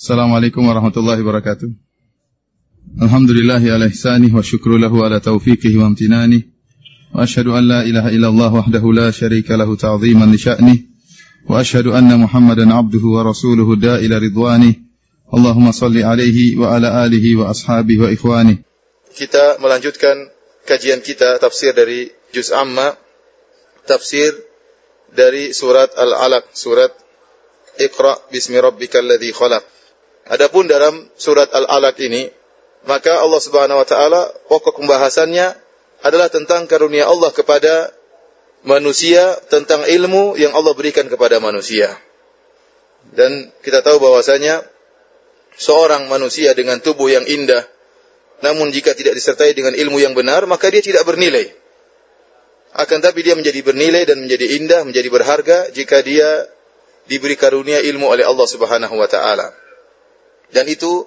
Assalamualaikum warahmatullahi wabarakatuh. Alhamdulillahi ala ihsanih wa syukru lahu ala wa amtinanih. Wa ashadu an la ilaha illallah wahdahu la syarika lahu ta'ziman li. Wa ashadu anna muhammadan abduhu wa rasuluhu ridwanih. Allahumma salli alaihi wa ala alihi wa ashabihi wa ikhwanih. Kita melanjutkan kajian kita tafsir dari Juz Amma. Tafsir dari surat Al-Alaq, surat Iqra bismi rabbikal ladzi khalaq. Adapun dalam surat Al-Alaq ini, maka Allah Subhanahu wa taala pokok pembahasannya adalah tentang karunia Allah kepada manusia, tentang ilmu yang Allah berikan kepada manusia. Dan kita tahu bahwasanya seorang manusia dengan tubuh yang indah, namun jika tidak disertai dengan ilmu yang benar, maka dia tidak bernilai. Akan tapi dia menjadi bernilai dan menjadi indah, menjadi berharga jika dia diberi karunia ilmu oleh Allah Subhanahu wa taala. Dan itu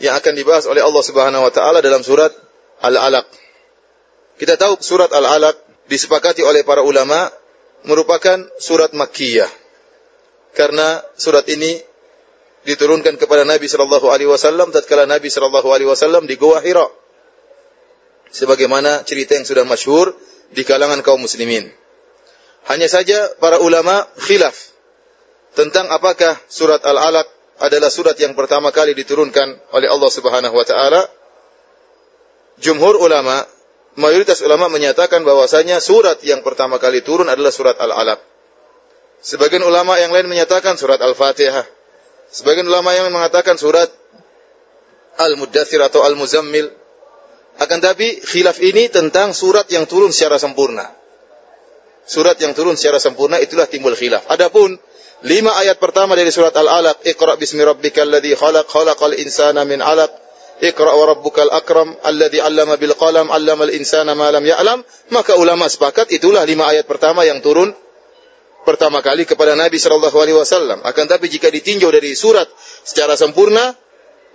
yang akan dibahas oleh Allah Subhanahu wa taala dalam surat Al-Alaq. Kita tahu surat Al-Alaq disepakati oleh para ulama merupakan surat Makkiyah. Karena surat ini diturunkan kepada Nabi sallallahu alaihi wasallam tatkala Nabi sallallahu alaihi wasallam di Gua Hira. Sebagaimana cerita yang sudah masyhur di kalangan kaum muslimin. Hanya saja para ulama khilaf tentang apakah surat Al-Alaq adalah surat yang pertama kali diturunkan oleh Allah Subhanahu wa taala. Jumhur ulama, mayoritas ulama menyatakan bahwasanya surat yang pertama kali turun adalah surat Al-Alaq. Sebagian ulama yang lain menyatakan surat Al-Fatihah. Sebagian ulama yang mengatakan surat Al-Muddathir atau Al-Muzammil. Akan tapi khilaf ini tentang surat yang turun secara sempurna. Surat yang turun secara sempurna itulah timbul khilaf. Adapun Lima ayat pertama dari surat Al-Alaq. Iqra bismi rabbikal ladzi khalaq khalaqal insana min 'alaq. Iqra wa rabbukal akram alladzi 'allama bil qalam 'allamal insana ma lam ya'lam. Maka ulama sepakat itulah lima ayat pertama yang turun pertama kali kepada Nabi sallallahu alaihi wasallam. Akan tapi jika ditinjau dari surat secara sempurna,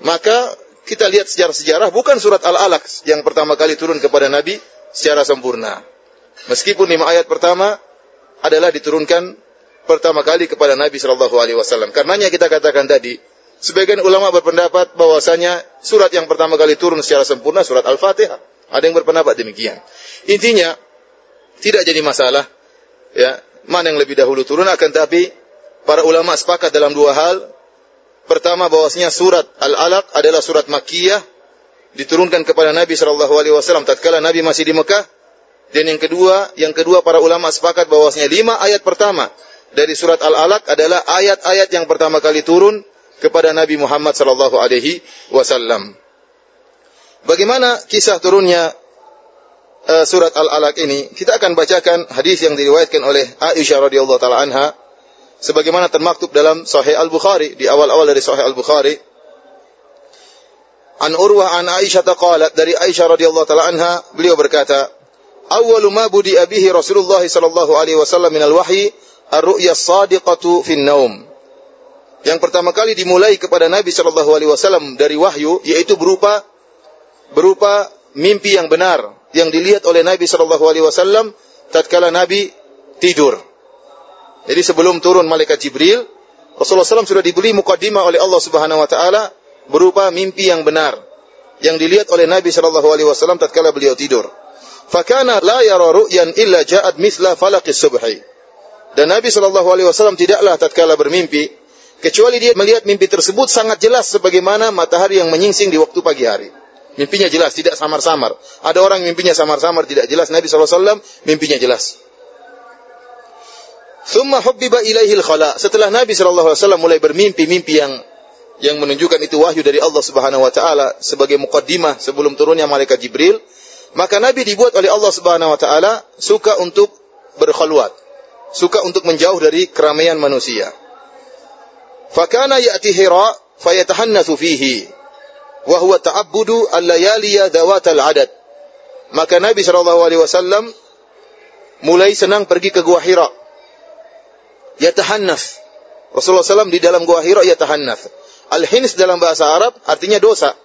maka kita lihat sejarah-sejarah bukan surat Al-Alaq yang pertama kali turun kepada Nabi secara sempurna. Meskipun lima ayat pertama adalah diturunkan pertama kali kepada Nabi Shallallahu Alaihi Wasallam. Karenanya kita katakan tadi, sebagian ulama berpendapat bahwasanya surat yang pertama kali turun secara sempurna surat Al-Fatihah. Ada yang berpendapat demikian. Intinya tidak jadi masalah, ya mana yang lebih dahulu turun akan tapi para ulama sepakat dalam dua hal. Pertama bahwasanya surat Al-Alaq adalah surat Makkiyah diturunkan kepada Nabi Shallallahu Alaihi Wasallam tatkala Nabi masih di Mekah. Dan yang kedua, yang kedua para ulama sepakat bahwasanya lima ayat pertama dari surat Al-Alaq adalah ayat-ayat yang pertama kali turun kepada Nabi Muhammad sallallahu alaihi wasallam. Bagaimana kisah turunnya uh, surat Al-Alaq ini? Kita akan bacakan hadis yang diriwayatkan oleh Aisyah radhiyallahu taala anha sebagaimana termaktub dalam Sahih Al-Bukhari di awal-awal dari Sahih Al-Bukhari. An Urwah an Aisyah qalat dari Aisyah radhiyallahu taala anha beliau berkata, "Awwalu ma budi abihi Rasulullah sallallahu alaihi wasallam min al-wahyi ar-ru'ya sadiqatu fin naum. Yang pertama kali dimulai kepada Nabi Shallallahu alaihi wasallam dari wahyu yaitu berupa berupa mimpi yang benar yang dilihat oleh Nabi Shallallahu alaihi wasallam tatkala Nabi tidur. Jadi sebelum turun malaikat Jibril, Rasulullah SAW sudah diberi mukaddimah oleh Allah Subhanahu wa taala berupa mimpi yang benar yang dilihat oleh Nabi Shallallahu alaihi wasallam tatkala beliau tidur. Fakana la yara ru'yan illa ja'at mithla falaqis subhi. Dan Nabi Shallallahu Alaihi Wasallam tidaklah tatkala bermimpi, kecuali dia melihat mimpi tersebut sangat jelas sebagaimana matahari yang menyingsing di waktu pagi hari. Mimpinya jelas, tidak samar-samar. Ada orang mimpinya samar-samar, tidak jelas. Nabi SAW mimpinya jelas. Thumma hubbiba ilaihil khala. Setelah Nabi SAW mulai bermimpi mimpi yang yang menunjukkan itu wahyu dari Allah Subhanahu wa taala sebagai mukaddimah sebelum turunnya malaikat Jibril, maka Nabi dibuat oleh Allah Subhanahu wa taala suka untuk berkhalwat suka untuk menjauh dari keramaian manusia. Fakana ya'ti Hira fayatahannatsu fihi wa huwa ta'abbudu al-layaliya dawatal adad. Maka Nabi sallallahu alaihi wasallam mulai senang pergi ke Gua Hira. Yatahannas. Rasulullah SAW di dalam Gua Hira yatahannas. Al-hins dalam bahasa Arab artinya dosa.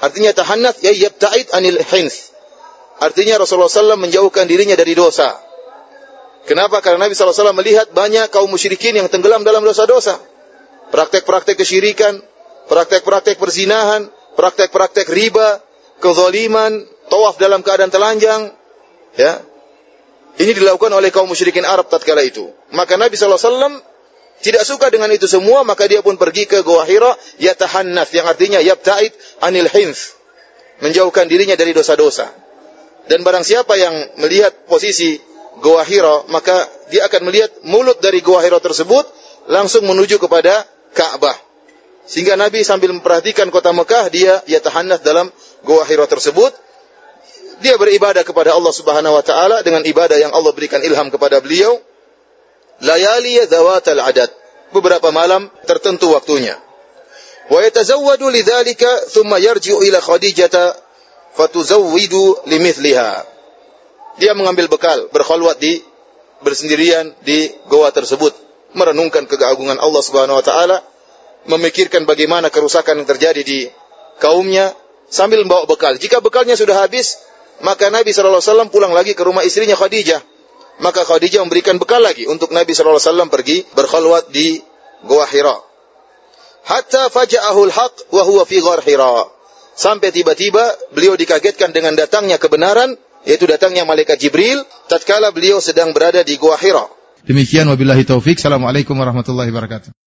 Artinya tahannas ya yabta'id anil hins. Artinya Rasulullah SAW menjauhkan dirinya dari dosa. Kenapa? Karena Nabi SAW melihat banyak kaum musyrikin yang tenggelam dalam dosa-dosa. Praktek-praktek kesyirikan, praktek-praktek perzinahan, praktek-praktek riba, kezaliman, tawaf dalam keadaan telanjang, ya. Ini dilakukan oleh kaum musyrikin Arab tatkala itu. Maka Nabi SAW tidak suka dengan itu semua, maka dia pun pergi ke Goa Hira, yatahannas, yang artinya yabta'id anil hinf. Menjauhkan dirinya dari dosa-dosa. Dan barang siapa yang melihat posisi Goa Hira, maka dia akan melihat mulut dari Goa Hira tersebut langsung menuju kepada Ka'bah. Sehingga Nabi sambil memperhatikan kota Mekah, dia yatahannas dalam Goa Hira tersebut. Dia beribadah kepada Allah Subhanahu wa taala dengan ibadah yang Allah berikan ilham kepada beliau layali dzawatal adad. Beberapa malam tertentu waktunya. Wa yatazawwadu lidzalika thumma yarji'u ila Khadijah fatuzawwidu limithliha. Dia mengambil bekal, berkhalwat di bersendirian di goa tersebut, merenungkan keagungan Allah Subhanahu wa taala, memikirkan bagaimana kerusakan yang terjadi di kaumnya sambil membawa bekal. Jika bekalnya sudah habis, maka Nabi sallallahu alaihi wasallam pulang lagi ke rumah istrinya Khadijah maka Khadijah memberikan bekal lagi untuk Nabi SAW pergi berkhalwat di Gua Hira. Hatta faja'ahul haq wa huwa fi ghar Hira. Sampai tiba-tiba beliau dikagetkan dengan datangnya kebenaran, yaitu datangnya malaikat Jibril, tatkala beliau sedang berada di Gua Hira. Demikian wabillahi taufik. Assalamualaikum warahmatullahi wabarakatuh.